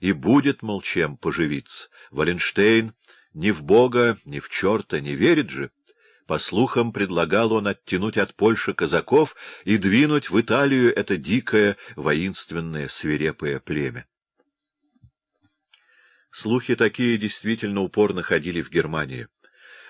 и будет, мол, чем поживиться. Валенштейн ни в Бога, ни в черта не верит же. По слухам, предлагал он оттянуть от Польши казаков и двинуть в Италию это дикое, воинственное, свирепое племя. Слухи такие действительно упорно ходили в Германии.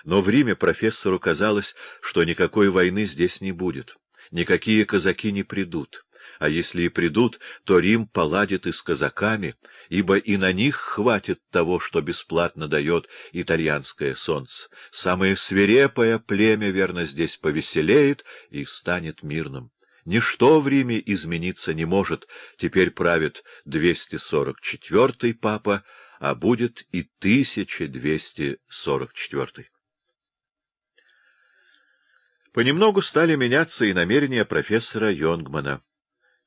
Но в Риме профессору казалось, что никакой войны здесь не будет, никакие казаки не придут а если и придут, то Рим поладит и с казаками, ибо и на них хватит того, что бесплатно дает итальянское солнце. Самое свирепое племя, верно, здесь повеселеет и станет мирным. Ничто в Риме измениться не может, теперь правит 244-й папа, а будет и 1244-й. Понемногу стали меняться и намерения профессора Йонгмана.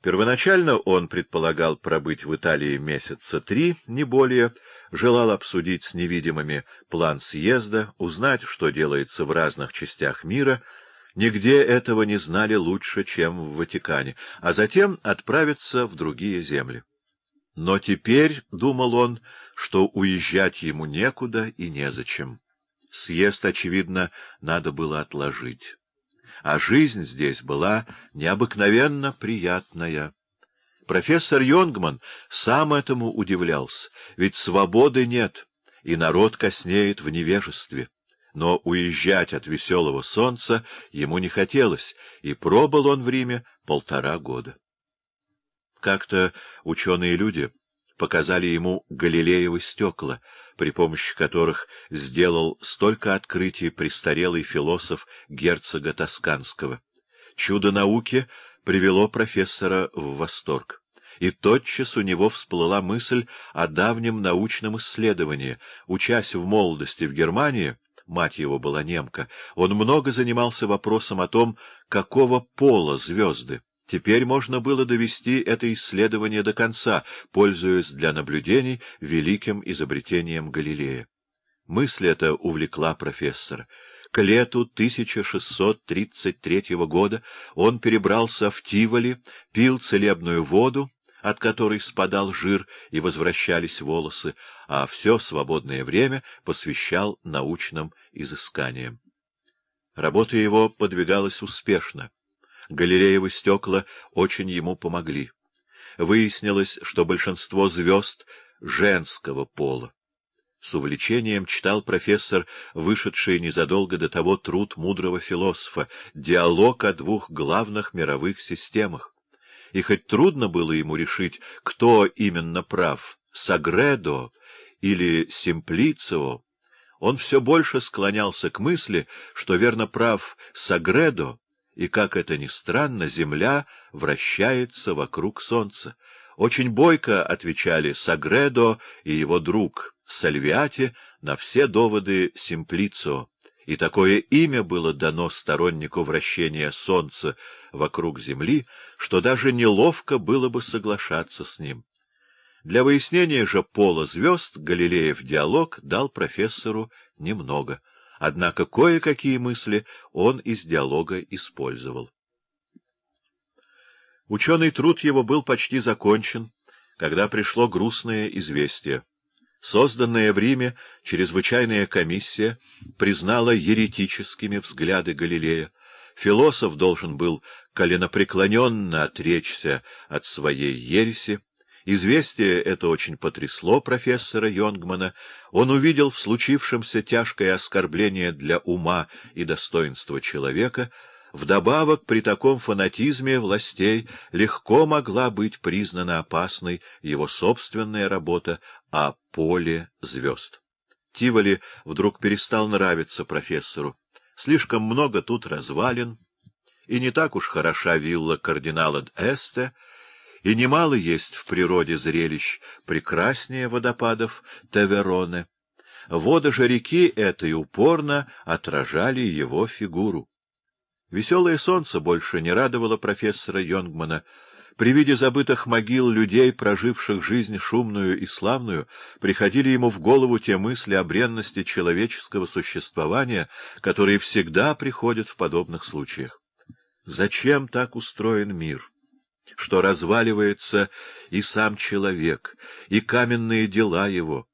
Первоначально он предполагал пробыть в Италии месяца три, не более, желал обсудить с невидимыми план съезда, узнать, что делается в разных частях мира, нигде этого не знали лучше, чем в Ватикане, а затем отправиться в другие земли. Но теперь, — думал он, — что уезжать ему некуда и незачем. Съезд, очевидно, надо было отложить а жизнь здесь была необыкновенно приятная. Профессор Йонгман сам этому удивлялся, ведь свободы нет, и народ коснеет в невежестве. Но уезжать от веселого солнца ему не хотелось, и пробыл он в Риме полтора года. Как-то ученые люди показали ему галилеевы стекла, при помощи которых сделал столько открытий престарелый философ герцога Тосканского. Чудо науки привело профессора в восторг. И тотчас у него всплыла мысль о давнем научном исследовании. Учась в молодости в Германии, мать его была немка, он много занимался вопросом о том, какого пола звезды. Теперь можно было довести это исследование до конца, пользуясь для наблюдений великим изобретением Галилея. Мысль эта увлекла профессора. К лету 1633 года он перебрался в Тиволи, пил целебную воду, от которой спадал жир и возвращались волосы, а все свободное время посвящал научным изысканиям. Работа его подвигалась успешно. Галилеевы стекла очень ему помогли. Выяснилось, что большинство звезд женского пола. С увлечением читал профессор, вышедший незадолго до того труд мудрого философа, диалог о двух главных мировых системах. И хоть трудно было ему решить, кто именно прав, Сагредо или Симплицио, он все больше склонялся к мысли, что верно прав Сагредо, и, как это ни странно, Земля вращается вокруг Солнца. Очень бойко отвечали Сагредо и его друг Сальвиати на все доводы Симплицио, и такое имя было дано стороннику вращения Солнца вокруг Земли, что даже неловко было бы соглашаться с ним. Для выяснения же пола звезд Галилеев диалог дал профессору немного — Однако кое-какие мысли он из диалога использовал. Ученый труд его был почти закончен, когда пришло грустное известие. Созданная в Риме чрезвычайная комиссия признала еретическими взгляды Галилея. Философ должен был коленопреклоненно отречься от своей ереси, Известие это очень потрясло профессора Йонгмана. Он увидел в случившемся тяжкое оскорбление для ума и достоинства человека. Вдобавок, при таком фанатизме властей легко могла быть признана опасной его собственная работа о поле звезд. Тиволи вдруг перестал нравиться профессору. Слишком много тут развалин, и не так уж хороша вилла кардинала Д'Эсте, и немало есть в природе зрелищ прекраснее водопадов Тевероне. Воды же реки этой упорно отражали его фигуру. Веселое солнце больше не радовало профессора Йонгмана. При виде забытых могил людей, проживших жизнь шумную и славную, приходили ему в голову те мысли о бренности человеческого существования, которые всегда приходят в подобных случаях. Зачем так устроен мир? Что разваливается и сам человек, и каменные дела его,